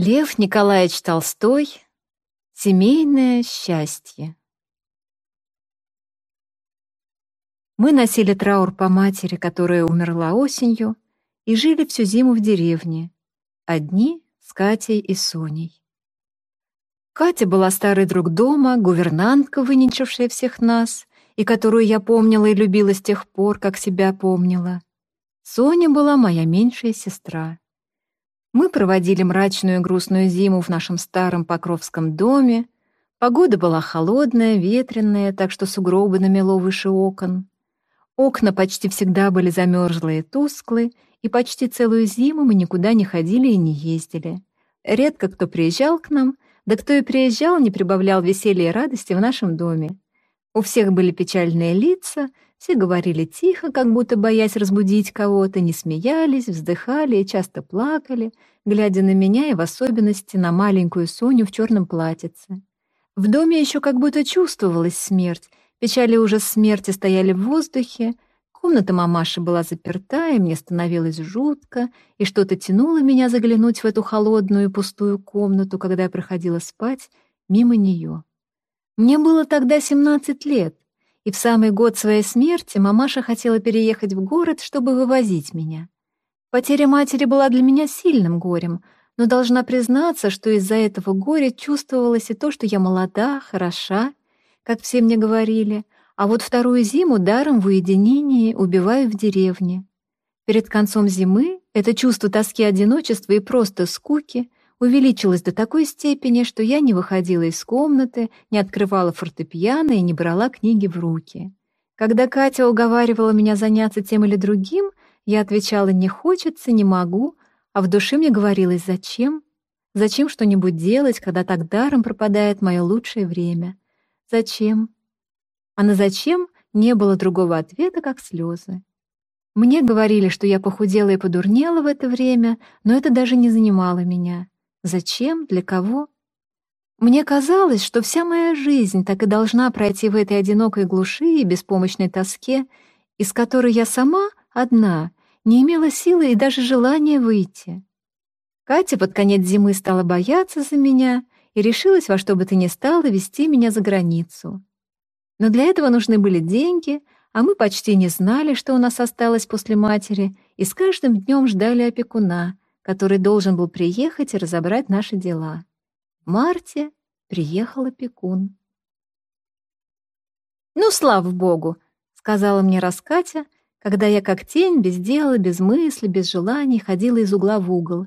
Лев Николаевич Толстой «Семейное счастье». Мы носили траур по матери, которая умерла осенью, и жили всю зиму в деревне, одни с Катей и Соней. Катя была старый друг дома, гувернантка, выненчившая всех нас, и которую я помнила и любила с тех пор, как себя помнила. Соня была моя меньшая сестра. Мы проводили мрачную и грустную зиму в нашем старом Покровском доме. Погода была холодная, ветреная, так что сугробы намело выше окон. Окна почти всегда были замерзлые и тусклые, и почти целую зиму мы никуда не ходили и не ездили. Редко кто приезжал к нам, да кто и приезжал, не прибавлял веселья и радости в нашем доме. У всех были печальные лица — все говорили тихо, как будто боясь разбудить кого-то, не смеялись, вздыхали и часто плакали, глядя на меня и в особенности на маленькую Соню в черном платьице. В доме еще как будто чувствовалась смерть, печали уже смерти стояли в воздухе, комната мамаши была заперта, и мне становилось жутко, и что-то тянуло меня заглянуть в эту холодную пустую комнату, когда я проходила спать мимо нее. Мне было тогда 17 лет — и в самый год своей смерти мамаша хотела переехать в город, чтобы вывозить меня. Потеря матери была для меня сильным горем, но должна признаться, что из-за этого горя чувствовалось и то, что я молода, хороша, как все мне говорили, а вот вторую зиму даром в уединении убиваю в деревне. Перед концом зимы это чувство тоски одиночества и просто скуки увеличилось до такой степени, что я не выходила из комнаты, не открывала фортепиано и не брала книги в руки. Когда Катя уговаривала меня заняться тем или другим, я отвечала «не хочется, не могу», а в душе мне говорилось «зачем?». Зачем что-нибудь делать, когда так даром пропадает мое лучшее время? Зачем? А на «зачем» не было другого ответа, как слезы. Мне говорили, что я похудела и подурнела в это время, но это даже не занимало меня. Зачем? Для кого? Мне казалось, что вся моя жизнь так и должна пройти в этой одинокой глуши и беспомощной тоске, из которой я сама, одна, не имела силы и даже желания выйти. Катя под конец зимы стала бояться за меня и решилась во что бы то ни стало вести меня за границу. Но для этого нужны были деньги, а мы почти не знали, что у нас осталось после матери, и с каждым днем ждали опекуна — который должен был приехать и разобрать наши дела. Марте приехал опекун. «Ну, слава богу!» — сказала мне Раскатя, когда я как тень, без дела, без мысли, без желаний ходила из угла в угол.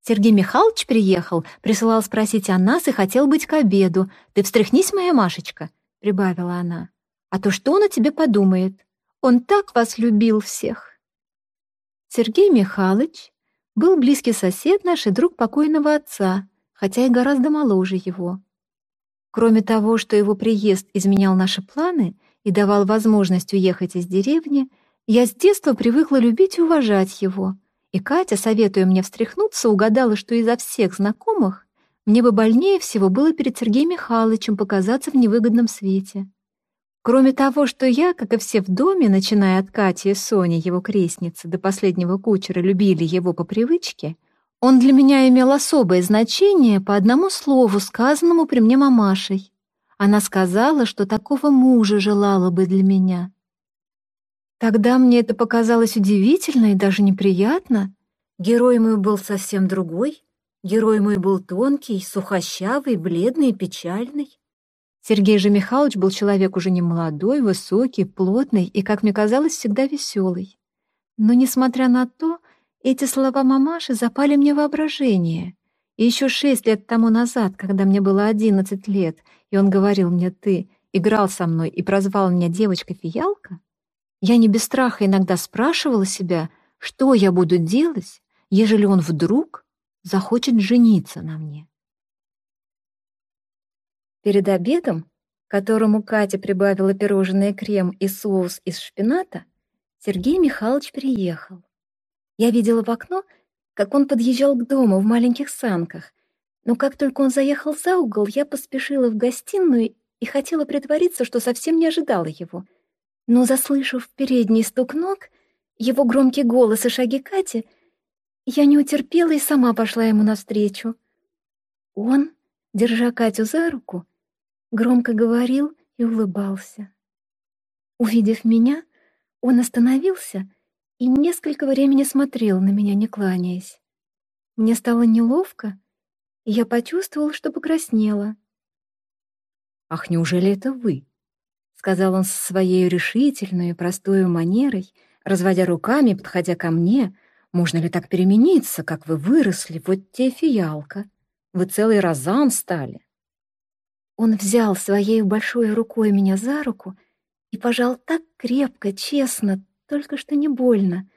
«Сергей Михайлович приехал, присылал спросить о нас и хотел быть к обеду. Ты встряхнись, моя Машечка!» — прибавила она. «А то что он о тебе подумает? Он так вас любил всех!» Сергей Михайлович был близкий сосед наш и друг покойного отца, хотя и гораздо моложе его. Кроме того, что его приезд изменял наши планы и давал возможность уехать из деревни, я с детства привыкла любить и уважать его, и Катя, советуя мне встряхнуться, угадала, что изо всех знакомых мне бы больнее всего было перед Сергеем Михайловичем показаться в невыгодном свете. Кроме того, что я, как и все в доме, начиная от Кати и Сони, его крестницы, до последнего кучера, любили его по привычке, он для меня имел особое значение по одному слову, сказанному при мне мамашей. Она сказала, что такого мужа желала бы для меня. Тогда мне это показалось удивительно и даже неприятно. Герой мой был совсем другой. Герой мой был тонкий, сухощавый, бледный и печальный. Сергей же Михайлович был человек уже не молодой, высокий, плотный и, как мне казалось, всегда веселый. Но, несмотря на то, эти слова мамаши запали мне воображение. И еще шесть лет тому назад, когда мне было одиннадцать лет, и он говорил мне «ты», играл со мной и прозвал меня девочка-фиялка, я не без страха иногда спрашивала себя, что я буду делать, ежели он вдруг захочет жениться на мне. Перед обедом, которому Катя прибавила пирожное крем и соус из шпината, Сергей Михайлович приехал. Я видела в окно, как он подъезжал к дому в маленьких санках, но как только он заехал за угол, я поспешила в гостиную и хотела притвориться, что совсем не ожидала его. Но, заслышав передний стук ног, его громкий голос и шаги Кати, я не утерпела и сама пошла ему навстречу. Он, держа Катю за руку, громко говорил и улыбался. Увидев меня, он остановился и несколько времени смотрел на меня, не кланяясь. Мне стало неловко, и я почувствовал, что покраснела. «Ах, неужели это вы?» — сказал он со своей решительной и простой манерой, разводя руками, подходя ко мне. «Можно ли так перемениться, как вы выросли, вот те фиалка? Вы целый розан стали». Он взял своей большой рукой меня за руку и пожал так крепко, честно, только что не больно.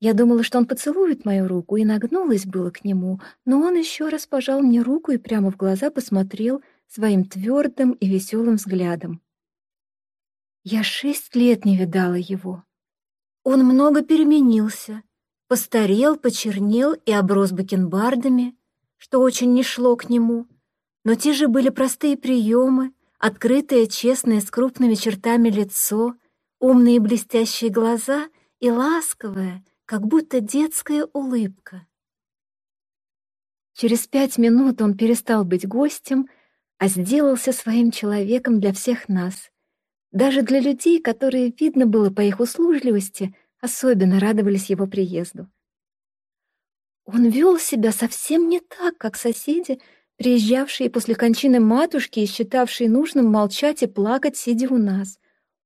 Я думала, что он поцелует мою руку, и нагнулась было к нему, но он еще раз пожал мне руку и прямо в глаза посмотрел своим твердым и веселым взглядом. Я шесть лет не видала его. Он много переменился, постарел, почернел и оброс бакенбардами, что очень не шло к нему, но те же были простые приемы, открытое, честное, с крупными чертами лицо, умные блестящие глаза и ласковая, как будто детская улыбка. Через пять минут он перестал быть гостем, а сделался своим человеком для всех нас. Даже для людей, которые, видно было по их услужливости, особенно радовались его приезду. Он вел себя совсем не так, как соседи, приезжавшие после кончины матушки и считавшие нужным молчать и плакать, сидя у нас.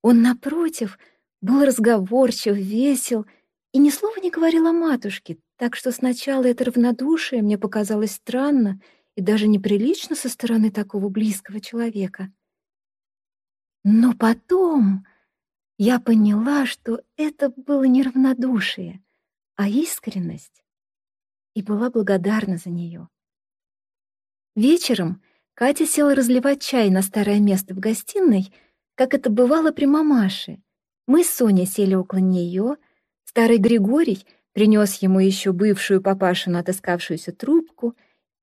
Он, напротив, был разговорчив, весел и ни слова не говорил о матушке, так что сначала это равнодушие мне показалось странно и даже неприлично со стороны такого близкого человека. Но потом я поняла, что это было не равнодушие, а искренность, и была благодарна за нее. Вечером Катя села разливать чай на старое место в гостиной, как это бывало при мамаше. Мы с Соней сели около нее, старый Григорий принес ему еще бывшую папашину отыскавшуюся трубку,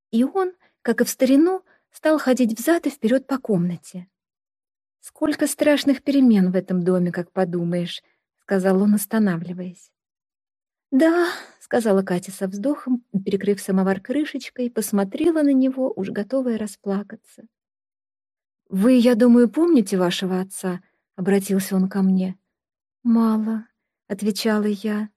и он, как и в старину, стал ходить взад и вперед по комнате. «Сколько страшных перемен в этом доме, как подумаешь», — сказал он, останавливаясь. «Да», — сказала Катя со вздохом, перекрыв самовар крышечкой, посмотрела на него, уж готовая расплакаться. «Вы, я думаю, помните вашего отца?» — обратился он ко мне. «Мало», — отвечала я.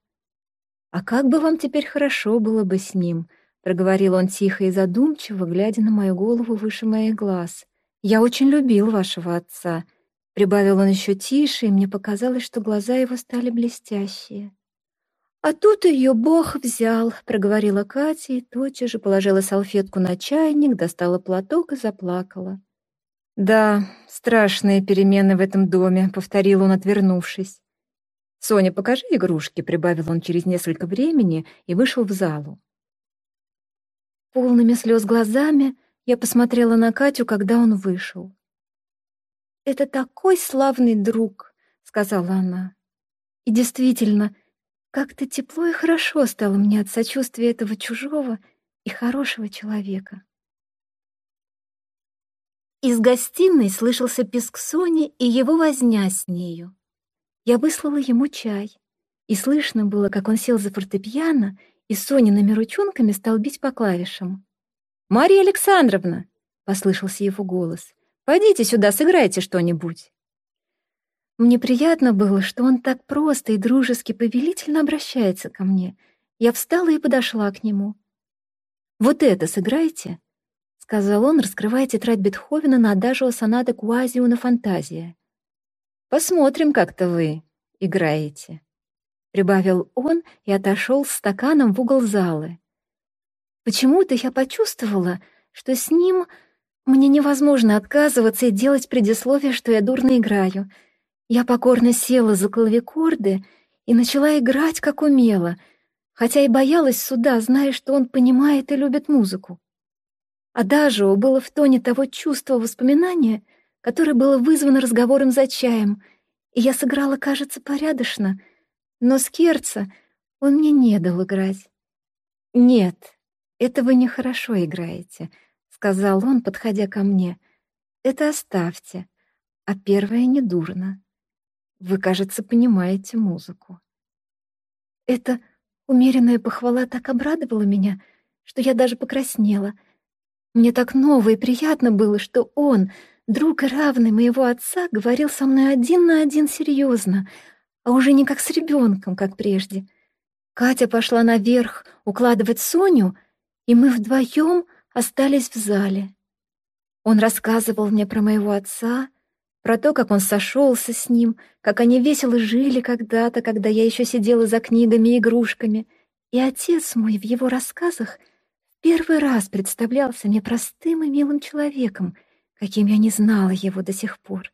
«А как бы вам теперь хорошо было бы с ним?» — проговорил он тихо и задумчиво, глядя на мою голову выше моих глаз. «Я очень любил вашего отца», — прибавил он еще тише, и мне показалось, что глаза его стали блестящие. «А тут ее Бог взял», — проговорила Катя и тотчас же положила салфетку на чайник, достала платок и заплакала. «Да, страшные перемены в этом доме», — повторил он, отвернувшись. «Соня, покажи игрушки», — прибавил он через несколько времени и вышел в залу. Полными слез глазами я посмотрела на Катю, когда он вышел. «Это такой славный друг», — сказала она. И действительно, — как-то тепло и хорошо стало мне от сочувствия этого чужого и хорошего человека. Из гостиной слышался писк Сони и его возня с нею. Я выслала ему чай, и слышно было, как он сел за фортепиано и Сониными ручонками стал бить по клавишам. «Мария Александровна!» — послышался его голос. «Пойдите сюда, сыграйте что-нибудь». Мне приятно было, что он так просто и дружески повелительно обращается ко мне. Я встала и подошла к нему. «Вот это сыграйте», — сказал он, раскрывая тетрадь Бетховена на адажио соната Куазиуна «Фантазия». «Посмотрим, как-то вы играете», — прибавил он и отошел с стаканом в угол залы. Почему-то я почувствовала, что с ним мне невозможно отказываться и делать предисловие, что я дурно играю — я покорно села за клавикорды и начала играть, как умела, хотя и боялась суда, зная, что он понимает и любит музыку. А даже было в тоне того чувства воспоминания, которое было вызвано разговором за чаем, и я сыграла, кажется, порядочно, но Скерца он мне не дал играть. «Нет, это вы нехорошо играете», — сказал он, подходя ко мне. «Это оставьте, а первое недурно». Вы, кажется, понимаете музыку. Эта умеренная похвала так обрадовала меня, что я даже покраснела. Мне так ново и приятно было, что он, друг и равный моего отца, говорил со мной один на один серьезно, а уже не как с ребенком, как прежде. Катя пошла наверх укладывать Соню, и мы вдвоем остались в зале. Он рассказывал мне про моего отца, про то, как он сошелся с ним, как они весело жили когда-то, когда я еще сидела за книгами и игрушками. И отец мой в его рассказах первый раз представлялся мне простым и милым человеком, каким я не знала его до сих пор.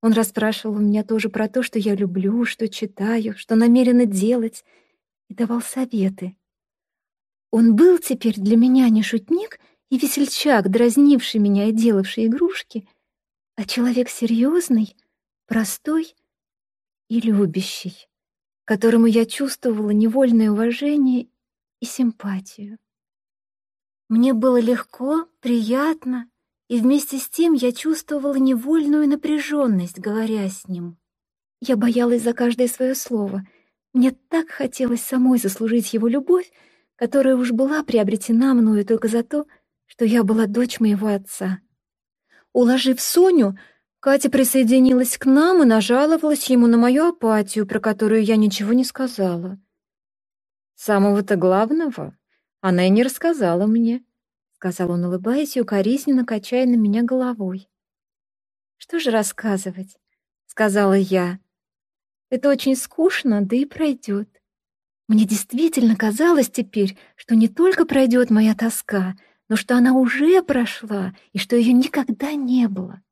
Он расспрашивал у меня тоже про то, что я люблю, что читаю, что намерена делать, и давал советы. Он был теперь для меня не шутник и весельчак, дразнивший меня и делавший игрушки, а человек серьезный, простой и любящий, которому я чувствовала невольное уважение и симпатию. Мне было легко, приятно, и вместе с тем я чувствовала невольную напряженность, говоря с ним. Я боялась за каждое свое слово. Мне так хотелось самой заслужить его любовь, которая уж была приобретена мною только за то, что я была дочь моего отца. Уложив Соню, Катя присоединилась к нам и нажаловалась ему на мою апатию, про которую я ничего не сказала. Самого-то главного она и не рассказала мне, сказал он, улыбаясь и укоризненно качая на меня головой. Что же рассказывать? сказала я. Это очень скучно, да и пройдет. Мне действительно казалось теперь, что не только пройдет моя тоска, но что она уже прошла и что ее никогда не было.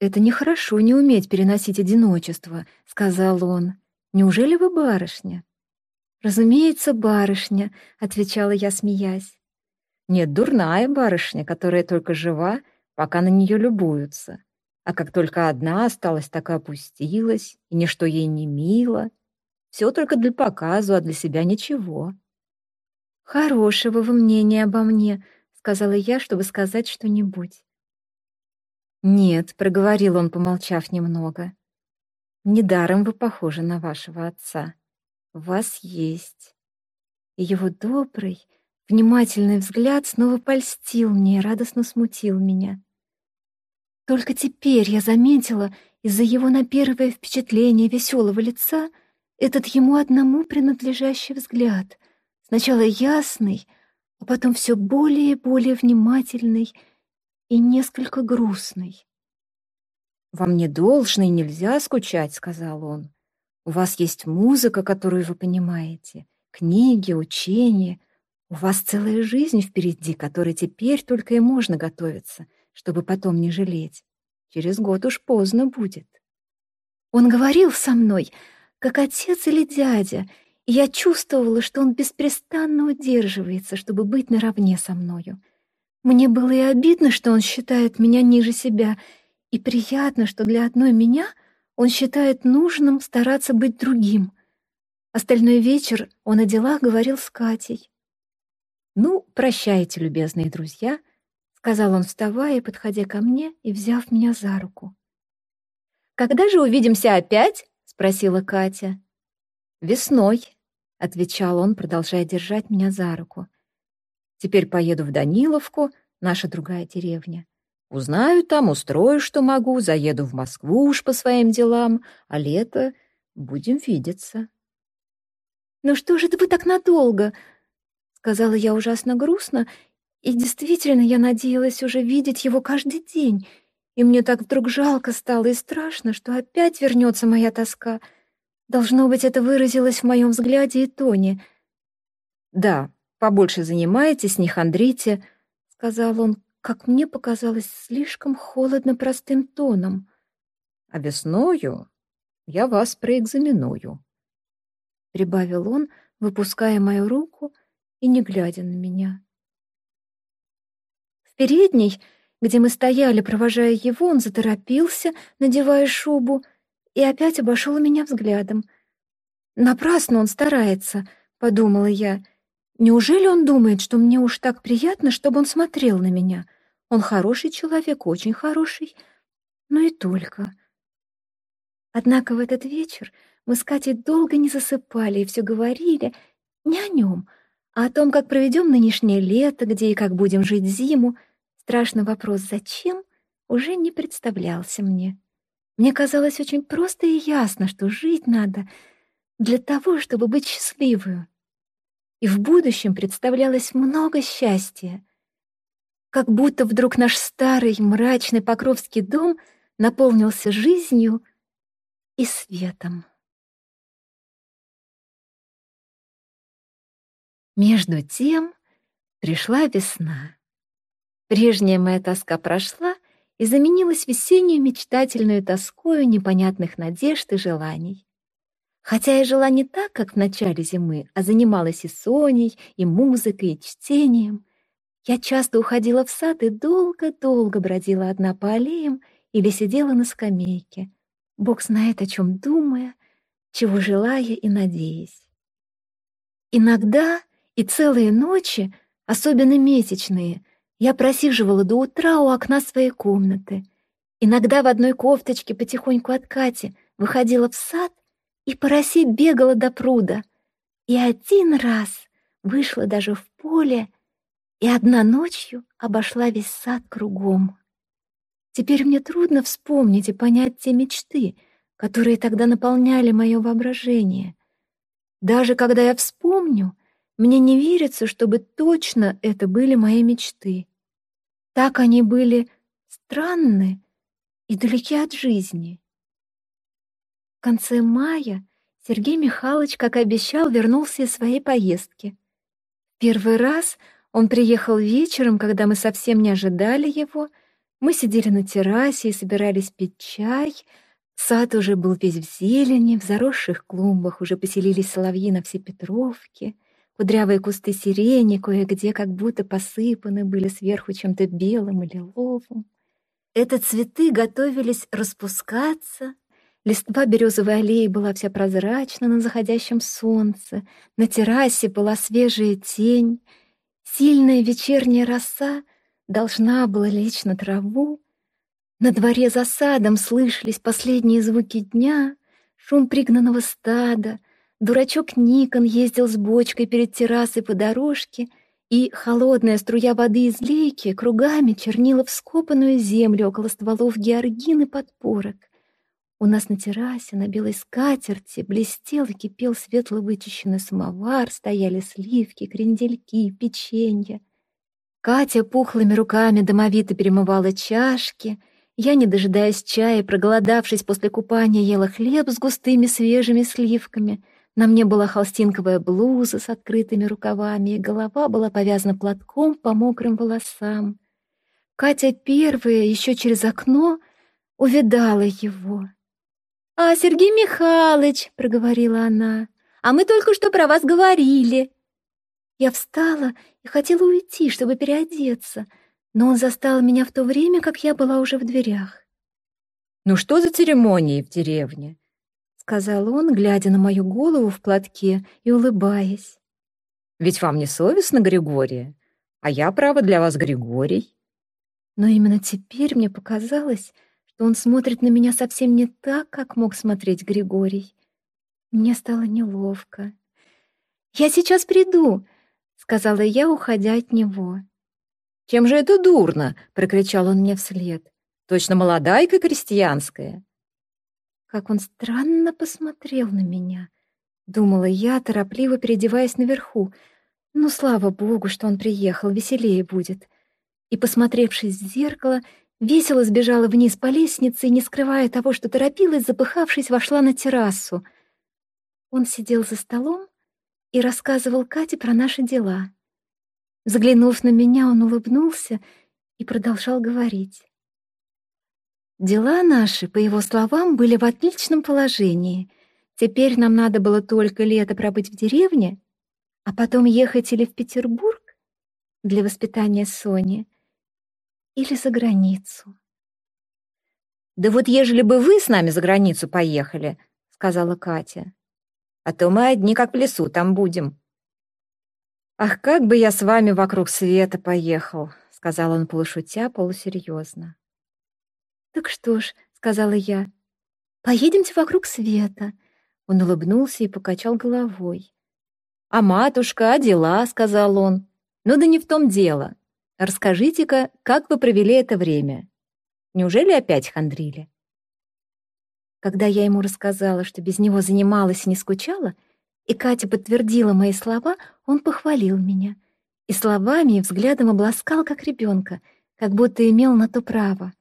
«Это нехорошо не уметь переносить одиночество», — сказал он. «Неужели вы барышня?» «Разумеется, барышня», — отвечала я, смеясь. «Нет, дурная барышня, которая только жива, пока на нее любуются. А как только одна осталась, так и опустилась, и ничто ей не мило. Все только для показу, а для себя ничего». «Хорошего вы мнения обо мне», — сказала я, чтобы сказать что-нибудь. «Нет», — проговорил он, помолчав немного. «Недаром вы похожи на вашего отца» вас есть. И его добрый, внимательный взгляд снова польстил мне и радостно смутил меня. Только теперь я заметила из-за его на первое впечатление веселого лица этот ему одному принадлежащий взгляд, сначала ясный, а потом все более и более внимательный и несколько грустный. «Вам не должно и нельзя скучать», — сказал он. У вас есть музыка, которую вы понимаете, книги, учения. У вас целая жизнь впереди, которой теперь только и можно готовиться, чтобы потом не жалеть. Через год уж поздно будет. Он говорил со мной, как отец или дядя, я чувствовала, что он беспрестанно удерживается, чтобы быть наравне со мною. Мне было и обидно, что он считает меня ниже себя, и приятно, что для одной меня — он считает нужным стараться быть другим. Остальной вечер он о делах говорил с Катей. «Ну, прощайте, любезные друзья», — сказал он, вставая подходя ко мне и взяв меня за руку. «Когда же увидимся опять?» — спросила Катя. «Весной», — отвечал он, продолжая держать меня за руку. «Теперь поеду в Даниловку, наша другая деревня. Узнаю там, устрою, что могу, заеду в Москву уж по своим делам, а лето будем видеться. «Ну что же это вы так надолго?» — сказала я ужасно грустно, и действительно я надеялась уже видеть его каждый день, и мне так вдруг жалко стало и страшно, что опять вернется моя тоска. Должно быть, это выразилось в моем взгляде и тоне. «Да, побольше занимайтесь, не хандрите», — сказал он, как мне показалось, слишком холодно простым тоном. «А весною я вас проэкзаменую», — прибавил он, выпуская мою руку и не глядя на меня. В передней, где мы стояли, провожая его, он заторопился, надевая шубу, и опять обошел меня взглядом. «Напрасно он старается», — подумала я. «Неужели он думает, что мне уж так приятно, чтобы он смотрел на меня?» Он хороший человек, очень хороший, но и только. Однако в этот вечер мы с Катей долго не засыпали и все говорили не о нем, А о том, как проведем нынешнее лето, где и как будем жить зиму, страшный вопрос «зачем?» уже не представлялся мне. Мне казалось очень просто и ясно, что жить надо для того, чтобы быть счастливой. И в будущем представлялось много счастья. Как будто вдруг наш старый мрачный Покровский дом наполнился жизнью и светом. Между тем пришла весна. Прежняя моя тоска прошла и заменилась весеннюю мечтательную тоскою непонятных надежд и желаний. Хотя я жила не так, как в начале зимы, а занималась и соней, и музыкой, и чтением, я часто уходила в сад и долго-долго бродила одна по аллеям или сидела на скамейке, бог знает о чем думая, чего желая и надеясь. Иногда и целые ночи, особенно месячные, я просиживала до утра у окна своей комнаты. Иногда в одной кофточке потихоньку от Кати выходила в сад и по росе бегала до пруда. И один раз вышла даже в поле и одна ночью обошла весь сад кругом. Теперь мне трудно вспомнить и понять те мечты, которые тогда наполняли мое воображение. Даже когда я вспомню, мне не верится, чтобы точно это были мои мечты. Так они были странны и далеки от жизни. В конце мая Сергей Михайлович, как обещал, вернулся из своей поездки. Первый раз он приехал вечером, когда мы совсем не ожидали его. Мы сидели на террасе и собирались пить чай. Сад уже был весь в зелени, в заросших клумбах уже поселились соловьи на все Петровке. Кудрявые кусты сирени кое-где как будто посыпаны были сверху чем-то белым и лиловым. Это цветы готовились распускаться. Листва березовой аллеи была вся прозрачна на заходящем солнце. На террасе была свежая тень. Сильная вечерняя роса должна была лечь на траву. На дворе за садом слышались последние звуки дня, шум пригнанного стада — Дурачок Никон ездил с бочкой перед террасой по дорожке, и холодная струя воды из лейки кругами чернила вскопанную землю около стволов георгин подпорок. У нас на террасе на белой скатерти блестел и кипел светло вычищенный самовар, стояли сливки, крендельки, печенье. Катя пухлыми руками домовито перемывала чашки. Я, не дожидаясь чая, проголодавшись после купания, ела хлеб с густыми свежими сливками — на мне была холстинковая блуза с открытыми рукавами, голова была повязана платком по мокрым волосам. Катя первая, еще через окно, увидала его. «А, Сергей Михайлович!» — проговорила она. «А мы только что про вас говорили!» Я встала и хотела уйти, чтобы переодеться, но он застал меня в то время, как я была уже в дверях. «Ну что за церемонии в деревне?» Сказал он, глядя на мою голову в платке и улыбаясь. «Ведь вам не совестно, Григория, а я, право, для вас Григорий». Но именно теперь мне показалось, что он смотрит на меня совсем не так, как мог смотреть Григорий. Мне стало неловко. «Я сейчас приду», — сказала я, уходя от него. «Чем же это дурно?» — прокричал он мне вслед. «Точно молодайка крестьянская». Как он странно посмотрел на меня. Думала я, торопливо переодеваясь наверху. Ну, слава богу, что он приехал, веселее будет. И, посмотревшись в зеркало, весело сбежала вниз по лестнице и, не скрывая того, что торопилась, запыхавшись, вошла на террасу. Он сидел за столом и рассказывал Кате про наши дела. Взглянув на меня, он улыбнулся и продолжал говорить. Дела наши, по его словам, были в отличном положении. Теперь нам надо было только лето пробыть в деревне, а потом ехать или в Петербург для воспитания Сони, или за границу. «Да вот ежели бы вы с нами за границу поехали», — сказала Катя, «а то мы одни как в лесу там будем». «Ах, как бы я с вами вокруг света поехал», — сказал он полушутя, полусерьезно. «Так что ж», — сказала я, — «поедемте вокруг света». Он улыбнулся и покачал головой. «А матушка, а дела?» — сказал он. «Ну да не в том дело. Расскажите-ка, как вы провели это время? Неужели опять хандрили?» Когда я ему рассказала, что без него занималась и не скучала, и Катя подтвердила мои слова, он похвалил меня. И словами, и взглядом обласкал, как ребенка, как будто имел на то право.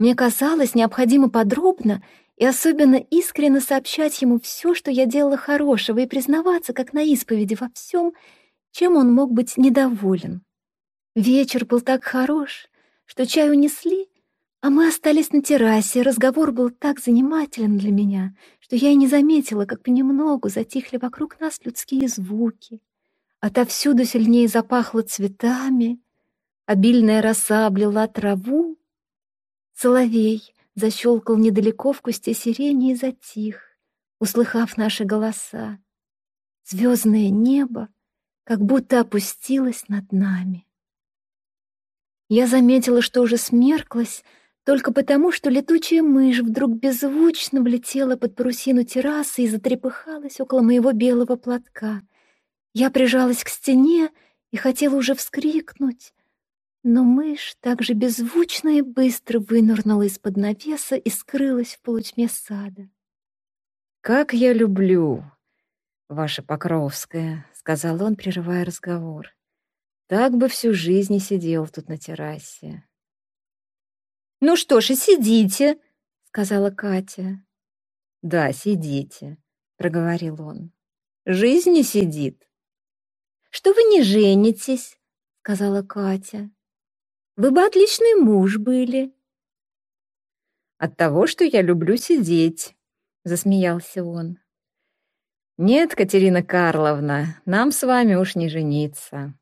Мне казалось необходимо подробно и особенно искренне сообщать ему все, что я делала хорошего, и признаваться, как на исповеди, во всем, чем он мог быть недоволен. Вечер был так хорош, что чай унесли, а мы остались на террасе, разговор был так занимателен для меня, что я и не заметила, как понемногу затихли вокруг нас людские звуки. Отовсюду сильнее запахло цветами, обильная роса облила траву. Соловей защелкал недалеко в кусте сирени и затих, услыхав наши голоса. Звездное небо как будто опустилось над нами. Я заметила, что уже смерклась, только потому, что летучая мышь вдруг беззвучно влетела под парусину террасы и затрепыхалась около моего белого платка. Я прижалась к стене и хотела уже вскрикнуть, но мышь также беззвучно и быстро вынырнула из-под навеса и скрылась в полутьме сада. «Как я люблю, ваша Покровская», — сказал он, прерывая разговор. «Так бы всю жизнь и сидел тут на террасе». «Ну что ж, и сидите», — сказала Катя. «Да, сидите», — проговорил он. «Жизнь не сидит». «Что вы не женитесь?» — сказала Катя. «Вы бы отличный муж были». «От того, что я люблю сидеть», — засмеялся он. «Нет, Катерина Карловна, нам с вами уж не жениться.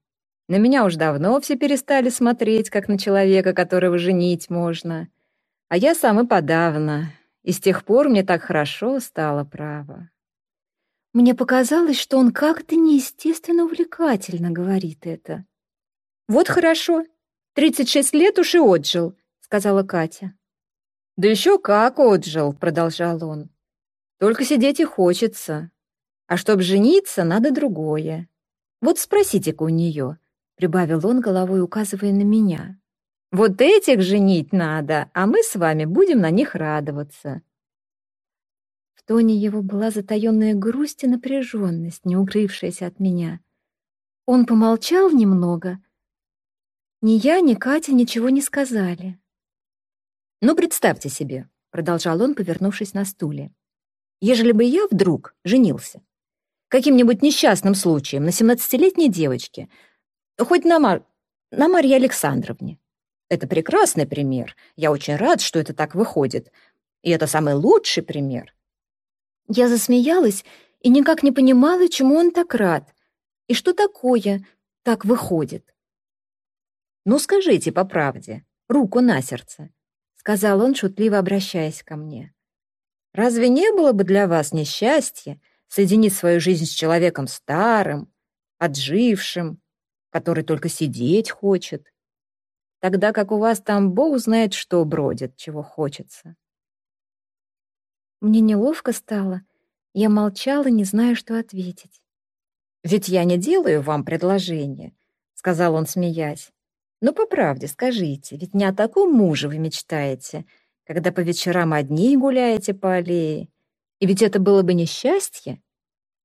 На меня уж давно все перестали смотреть, как на человека, которого женить можно. А я сам и подавно. И с тех пор мне так хорошо стало, право. Мне показалось, что он как-то неестественно увлекательно говорит это. «Вот хорошо. Тридцать шесть лет уж и отжил», — сказала Катя. «Да еще как отжил», — продолжал он. «Только сидеть и хочется. А чтоб жениться, надо другое. Вот спросите-ка у нее, прибавил он головой, указывая на меня. Вот этих женить надо, а мы с вами будем на них радоваться. В тоне его была затаённая грусть и напряженность, не укрывшаяся от меня. Он помолчал немного. Ни я, ни Катя ничего не сказали. «Ну, представьте себе», — продолжал он, повернувшись на стуле, «ежели бы я вдруг женился, каким-нибудь несчастным случаем на семнадцатилетней девочке, Хоть на, Мар... на Марье Александровне. Это прекрасный пример. Я очень рад, что это так выходит. И это самый лучший пример. Я засмеялась и никак не понимала, чему он так рад. И что такое так выходит. «Ну, скажите по правде, руку на сердце», — сказал он, шутливо обращаясь ко мне. «Разве не было бы для вас несчастья соединить свою жизнь с человеком старым, отжившим, который только сидеть хочет, тогда как у вас там бог знает что бродит, чего хочется. Мне неловко стало, я молчала, не зная, что ответить. «Ведь я не делаю вам предложение», — сказал он, смеясь. «Но по правде скажите, ведь не о таком муже вы мечтаете, когда по вечерам одни гуляете по аллее. И ведь это было бы несчастье,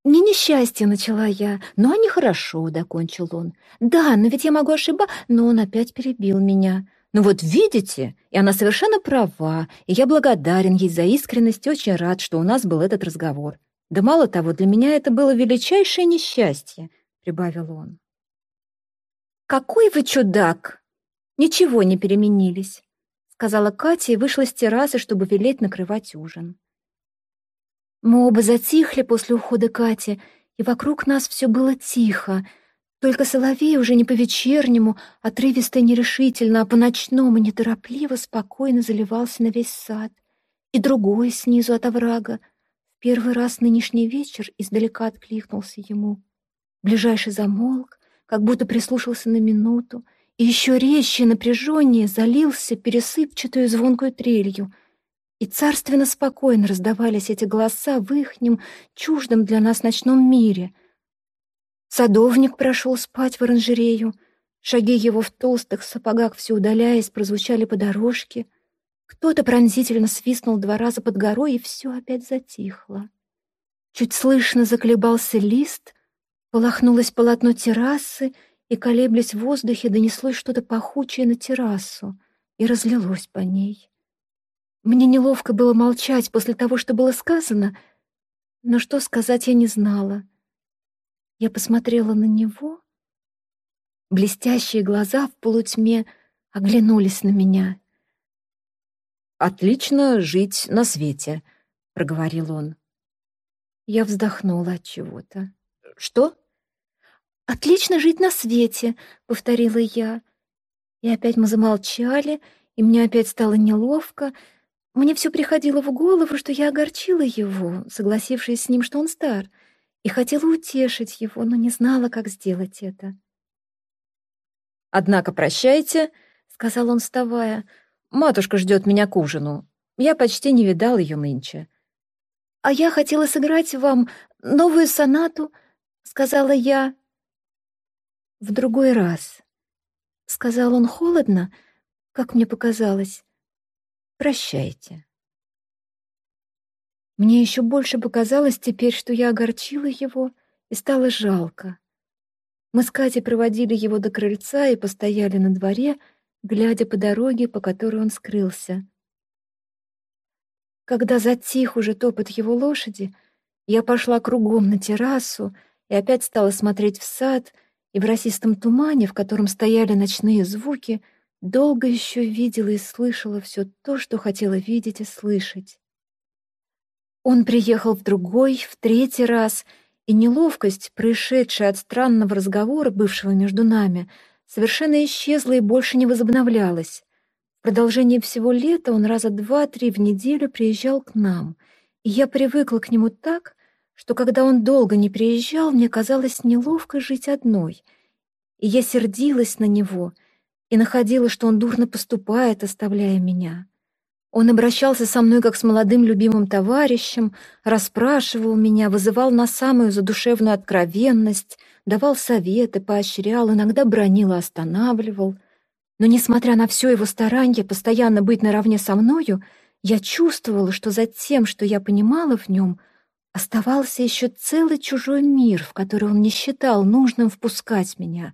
«Не несчастье», — начала я. «Ну, а нехорошо», — докончил он. «Да, но ведь я могу ошибаться». Но он опять перебил меня. «Ну вот видите, и она совершенно права, и я благодарен ей за искренность очень рад, что у нас был этот разговор. Да мало того, для меня это было величайшее несчастье», — прибавил он. «Какой вы чудак! Ничего не переменились», — сказала Катя и вышла с террасы, чтобы велеть накрывать ужин. Мы оба затихли после ухода Кати, и вокруг нас все было тихо. Только соловей уже не по-вечернему, отрывисто и нерешительно, а по-ночному неторопливо, спокойно заливался на весь сад. И другой снизу от оврага. В первый раз нынешний вечер издалека откликнулся ему. Ближайший замолк, как будто прислушался на минуту, и еще резче напряженнее залился пересыпчатую звонкую трелью — и царственно спокойно раздавались эти голоса в ихнем, чуждом для нас ночном мире. Садовник прошел спать в оранжерею. Шаги его в толстых сапогах, все удаляясь, прозвучали по дорожке. Кто-то пронзительно свистнул два раза под горой, и все опять затихло. Чуть слышно заколебался лист, полохнулось полотно террасы, и, колеблясь в воздухе, донеслось что-то пахучее на террасу и разлилось по ней. Мне неловко было молчать после того, что было сказано, но что сказать я не знала. Я посмотрела на него. Блестящие глаза в полутьме оглянулись на меня. «Отлично жить на свете», — проговорил он. Я вздохнула от чего-то. «Что?» «Отлично жить на свете», — повторила я. И опять мы замолчали, и мне опять стало неловко. Мне все приходило в голову, что я огорчила его, согласившись с ним, что он стар, и хотела утешить его, но не знала, как сделать это. «Однако прощайте», — сказал он, вставая. «Матушка ждет меня к ужину. Я почти не видал ее нынче». «А я хотела сыграть вам новую сонату», — сказала я. «В другой раз», — сказал он холодно, как мне показалось. «Прощайте». Мне еще больше показалось теперь, что я огорчила его, и стало жалко. Мы с Катей проводили его до крыльца и постояли на дворе, глядя по дороге, по которой он скрылся. Когда затих уже топот его лошади, я пошла кругом на террасу и опять стала смотреть в сад, и в росистом тумане, в котором стояли ночные звуки, долго еще видела и слышала все то, что хотела видеть и слышать. Он приехал в другой, в третий раз, и неловкость, происшедшая от странного разговора, бывшего между нами, совершенно исчезла и больше не возобновлялась. В продолжении всего лета он раза два-три в неделю приезжал к нам, и я привыкла к нему так, что когда он долго не приезжал, мне казалось неловко жить одной, и я сердилась на него и находила, что он дурно поступает, оставляя меня. Он обращался со мной как с молодым любимым товарищем, расспрашивал меня, вызывал на самую задушевную откровенность, давал советы, поощрял, иногда бронил и останавливал. Но, несмотря на все его старание постоянно быть наравне со мною, я чувствовала, что за тем, что я понимала в нем, оставался еще целый чужой мир, в который он не считал нужным впускать меня.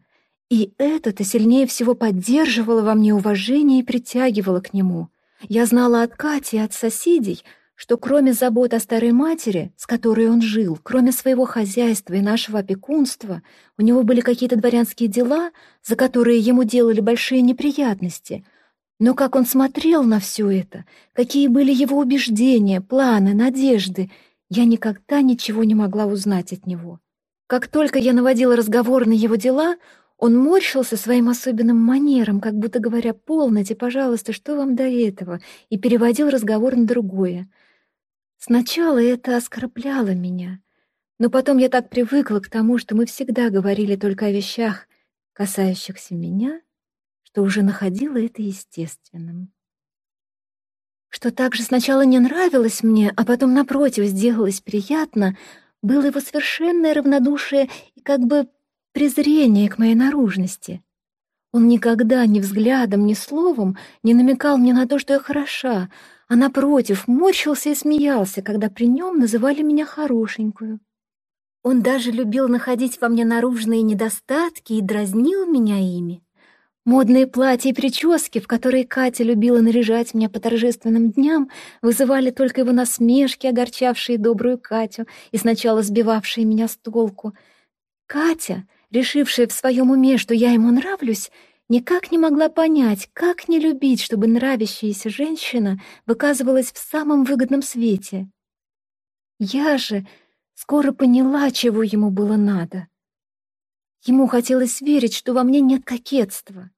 И это-то сильнее всего поддерживало во мне уважение и притягивало к нему. Я знала от Кати и от соседей — что кроме забот о старой матери, с которой он жил, кроме своего хозяйства и нашего опекунства, у него были какие-то дворянские дела, за которые ему делали большие неприятности. Но как он смотрел на все это, какие были его убеждения, планы, надежды, я никогда ничего не могла узнать от него. Как только я наводила разговор на его дела, он морщился своим особенным манером, как будто говоря «полноте, пожалуйста, что вам до этого?» и переводил разговор на другое — Сначала это оскорбляло меня, но потом я так привыкла к тому, что мы всегда говорили только о вещах, касающихся меня, что уже находила это естественным. Что также сначала не нравилось мне, а потом, напротив, сделалось приятно, было его совершенное равнодушие и как бы презрение к моей наружности. Он никогда ни взглядом, ни словом не намекал мне на то, что я хороша, а напротив, морщился и смеялся, когда при нем называли меня хорошенькую. Он даже любил находить во мне наружные недостатки и дразнил меня ими. Модные платья и прически, в которые Катя любила наряжать меня по торжественным дням, вызывали только его насмешки, огорчавшие добрую Катю и сначала сбивавшие меня с толку. Катя, решившая в своем уме, что я ему нравлюсь, Никак не могла понять, как не любить, чтобы нравящаяся женщина выказывалась в самом выгодном свете. Я же скоро поняла, чего ему было надо. Ему хотелось верить, что во мне нет кокетства.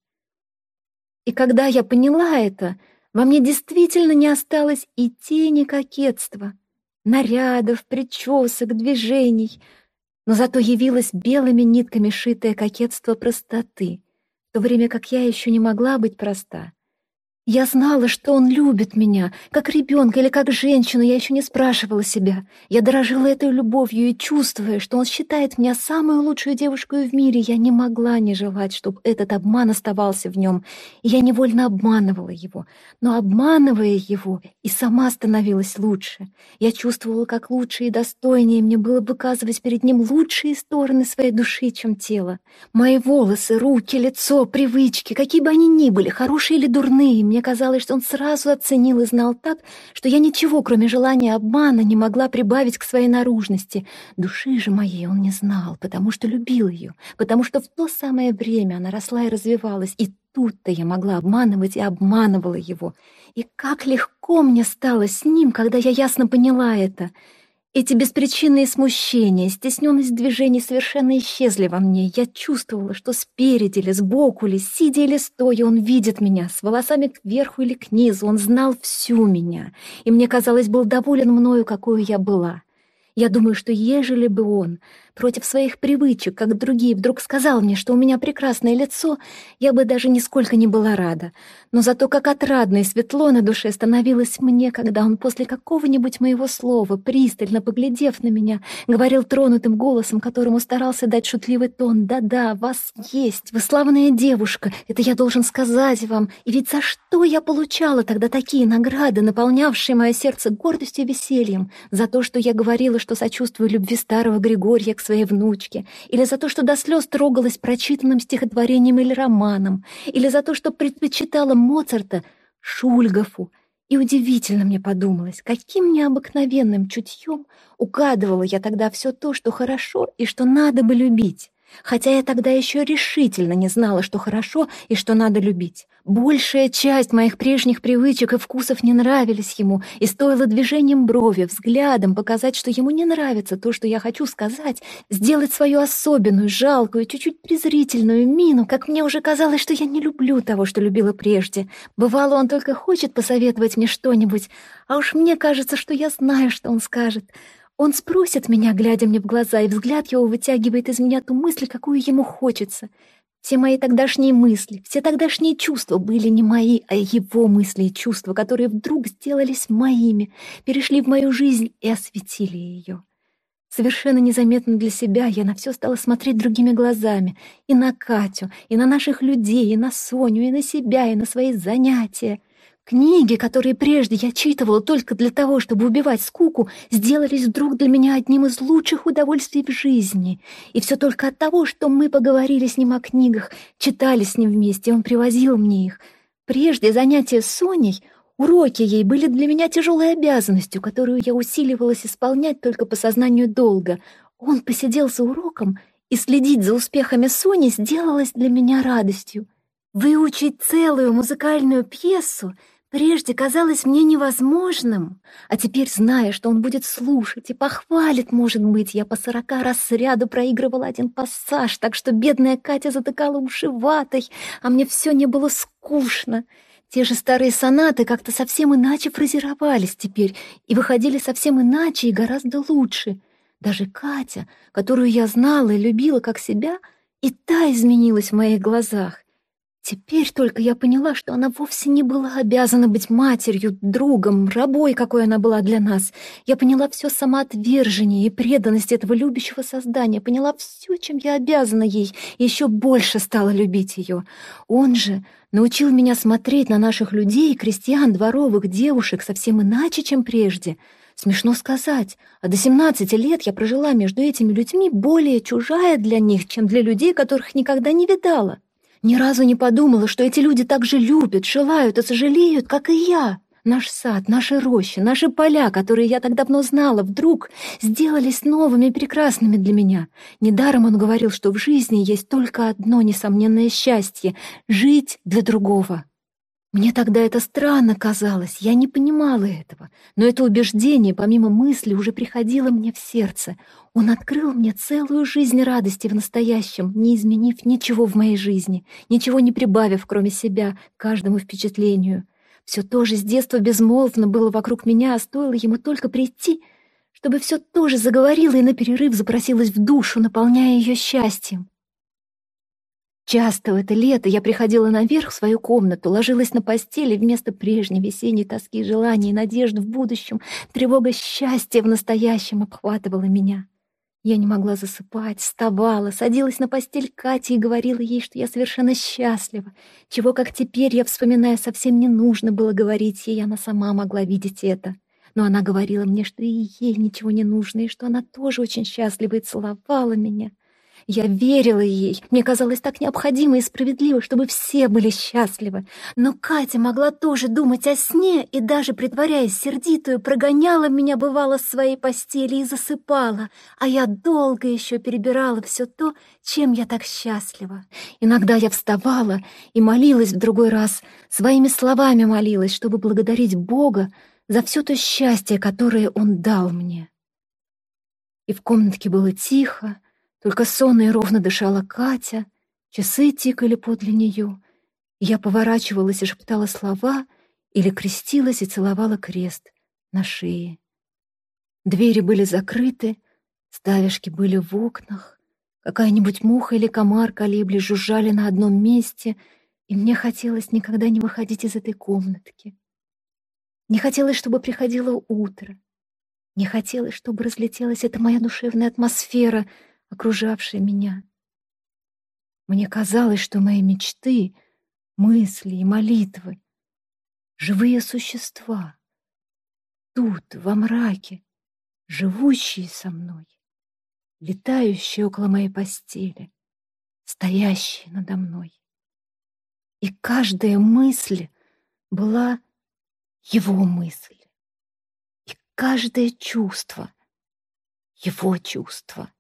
И когда я поняла это, во мне действительно не осталось и тени кокетства, нарядов, причесок, движений, но зато явилось белыми нитками шитое кокетство простоты — в то время как я еще не могла быть проста. Я знала, что он любит меня, как ребенка или как женщину, я еще не спрашивала себя. Я дорожила этой любовью и, чувствуя, что он считает меня самой лучшей девушкой в мире, я не могла не желать, чтобы этот обман оставался в нем. И я невольно обманывала его. Но обманывая его, и сама становилась лучше. Я чувствовала, как лучше и достойнее мне было выказывать перед ним лучшие стороны своей души, чем тело. Мои волосы, руки, лицо, привычки, какие бы они ни были, хорошие или дурные, мне казалось, что он сразу оценил и знал так, что я ничего, кроме желания обмана, не могла прибавить к своей наружности. Души же моей он не знал, потому что любил ее, потому что в то самое время она росла и развивалась, и тут-то я могла обманывать и обманывала его. И как легко мне стало с ним, когда я ясно поняла это — эти беспричинные смущения, стесненность движений совершенно исчезли во мне. Я чувствовала, что спереди или сбоку, или сидя или стоя, он видит меня, с волосами кверху или к низу, он знал всю меня, и мне казалось, был доволен мною, какую я была. Я думаю, что ежели бы он против своих привычек, как другие, вдруг сказал мне, что у меня прекрасное лицо, я бы даже нисколько не была рада. Но зато как отрадно и светло на душе становилось мне, когда он после какого-нибудь моего слова, пристально поглядев на меня, говорил тронутым голосом, которому старался дать шутливый тон. «Да-да, вас есть, вы славная девушка, это я должен сказать вам. И ведь за что я получала тогда такие награды, наполнявшие мое сердце гордостью и весельем? За то, что я говорила, что сочувствую любви старого Григория к своей внучке, или за то, что до слез трогалась прочитанным стихотворением или романом, или за то, что предпочитала Моцарта Шульгофу. И удивительно мне подумалось, каким необыкновенным чутьем угадывала я тогда все то, что хорошо и что надо бы любить. Хотя я тогда еще решительно не знала, что хорошо и что надо любить. Большая часть моих прежних привычек и вкусов не нравились ему, и стоило движением брови, взглядом показать, что ему не нравится то, что я хочу сказать, сделать свою особенную, жалкую, чуть-чуть презрительную мину, как мне уже казалось, что я не люблю того, что любила прежде. Бывало, он только хочет посоветовать мне что-нибудь, а уж мне кажется, что я знаю, что он скажет — он спросит меня, глядя мне в глаза, и взгляд его вытягивает из меня ту мысль, какую ему хочется. Все мои тогдашние мысли, все тогдашние чувства были не мои, а его мысли и чувства, которые вдруг сделались моими, перешли в мою жизнь и осветили ее. Совершенно незаметно для себя я на все стала смотреть другими глазами. И на Катю, и на наших людей, и на Соню, и на себя, и на свои занятия. Книги, которые прежде я читывала только для того, чтобы убивать скуку, сделались вдруг для меня одним из лучших удовольствий в жизни. И все только от того, что мы поговорили с ним о книгах, читали с ним вместе, он привозил мне их. Прежде занятия с Соней, уроки ей были для меня тяжелой обязанностью, которую я усиливалась исполнять только по сознанию долга. Он посидел за уроком, и следить за успехами Сони сделалось для меня радостью. Выучить целую музыкальную пьесу прежде казалось мне невозможным, а теперь, зная, что он будет слушать и похвалит, может быть, я по сорока раз сряду проигрывала один пассаж, так что бедная Катя затыкала уши ватой, а мне все не было скучно. Те же старые сонаты как-то совсем иначе фразировались теперь и выходили совсем иначе и гораздо лучше. Даже Катя, которую я знала и любила как себя, и та изменилась в моих глазах. Теперь только я поняла, что она вовсе не была обязана быть матерью, другом, рабой, какой она была для нас. Я поняла все самоотвержение и преданность этого любящего создания, поняла все, чем я обязана ей, и еще больше стала любить ее. Он же научил меня смотреть на наших людей, крестьян, дворовых, девушек совсем иначе, чем прежде. Смешно сказать, а до 17 лет я прожила между этими людьми более чужая для них, чем для людей, которых никогда не видала. Ни разу не подумала, что эти люди так же любят, желают и сожалеют, как и я. Наш сад, наши рощи, наши поля, которые я так давно знала, вдруг сделались новыми и прекрасными для меня. Недаром он говорил, что в жизни есть только одно несомненное счастье — жить для другого. Мне тогда это странно казалось, я не понимала этого, но это убеждение, помимо мысли, уже приходило мне в сердце. Он открыл мне целую жизнь радости в настоящем, не изменив ничего в моей жизни, ничего не прибавив, кроме себя, каждому впечатлению. Все то же с детства безмолвно было вокруг меня, а стоило ему только прийти, чтобы все тоже заговорило и на перерыв запросилось в душу, наполняя ее счастьем. Часто в это лето я приходила наверх в свою комнату, ложилась на постели вместо прежней весенней тоски, желаний и надежд в будущем, тревога счастья в настоящем обхватывала меня. Я не могла засыпать, вставала, садилась на постель Кати и говорила ей, что я совершенно счастлива, чего, как теперь я вспоминаю, совсем не нужно было говорить ей, она сама могла видеть это. Но она говорила мне, что и ей ничего не нужно, и что она тоже очень счастлива и целовала меня. Я верила ей. Мне казалось так необходимо и справедливо, чтобы все были счастливы. Но Катя могла тоже думать о сне и даже, притворяясь сердитую, прогоняла меня, бывало, с своей постели и засыпала. А я долго еще перебирала все то, чем я так счастлива. Иногда я вставала и молилась в другой раз, своими словами молилась, чтобы благодарить Бога за все то счастье, которое Он дал мне. И в комнатке было тихо, только сонно и ровно дышала Катя, часы тикали подле нее. Я поворачивалась и шептала слова или крестилась и целовала крест на шее. Двери были закрыты, ставишки были в окнах, какая-нибудь муха или комар калибли жужжали на одном месте, и мне хотелось никогда не выходить из этой комнатки. Не хотелось, чтобы приходило утро. Не хотелось, чтобы разлетелась эта моя душевная атмосфера — окружавшие меня. Мне казалось, что мои мечты, мысли и молитвы — живые существа, тут, во мраке, живущие со мной, летающие около моей постели, стоящие надо мной. И каждая мысль была его мысль, и каждое чувство — его чувство.